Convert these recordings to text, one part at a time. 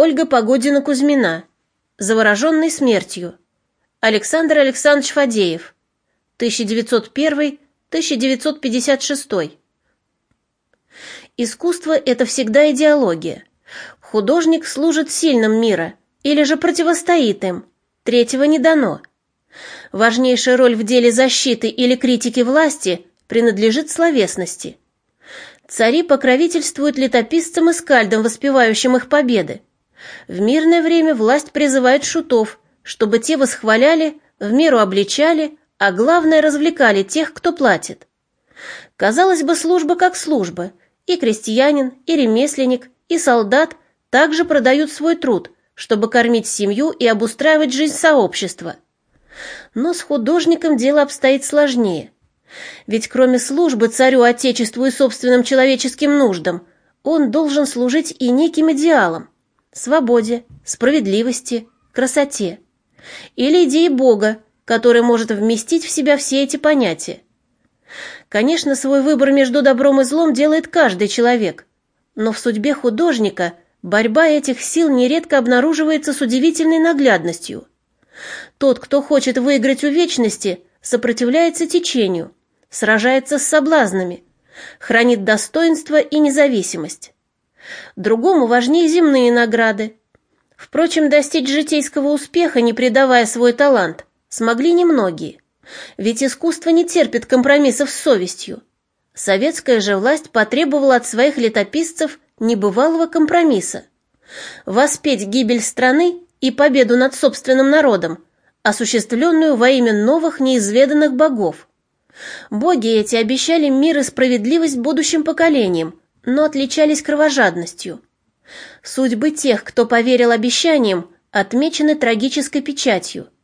Ольга Погодина-Кузьмина. Завороженный смертью. Александр Александрович Фадеев. 1901-1956. Искусство – это всегда идеология. Художник служит сильным мира или же противостоит им. Третьего не дано. Важнейшая роль в деле защиты или критики власти принадлежит словесности. Цари покровительствуют летописцам и скальдам, воспевающим их победы. В мирное время власть призывает шутов, чтобы те восхваляли, в меру обличали, а главное развлекали тех, кто платит. Казалось бы, служба как служба, и крестьянин, и ремесленник, и солдат также продают свой труд, чтобы кормить семью и обустраивать жизнь сообщества. Но с художником дело обстоит сложнее. Ведь кроме службы царю, отечеству и собственным человеческим нуждам, он должен служить и неким идеалам – свободе, справедливости, красоте. Или идее Бога, который может вместить в себя все эти понятия. Конечно, свой выбор между добром и злом делает каждый человек, но в судьбе художника борьба этих сил нередко обнаруживается с удивительной наглядностью. Тот, кто хочет выиграть у вечности, сопротивляется течению, сражается с соблазнами, хранит достоинство и независимость. Другому важнее земные награды. Впрочем, достичь житейского успеха, не предавая свой талант, смогли немногие. Ведь искусство не терпит компромиссов с совестью. Советская же власть потребовала от своих летописцев небывалого компромисса. Воспеть гибель страны и победу над собственным народом, осуществленную во имя новых неизведанных богов. Боги эти обещали мир и справедливость будущим поколениям, но отличались кровожадностью. Судьбы тех, кто поверил обещаниям, отмечены трагической печатью –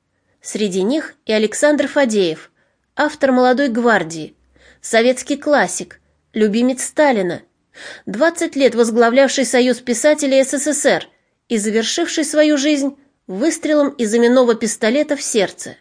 Среди них и Александр Фадеев, автор «Молодой гвардии», советский классик, любимец Сталина, 20 лет возглавлявший Союз писателей СССР и завершивший свою жизнь выстрелом из именного пистолета в сердце.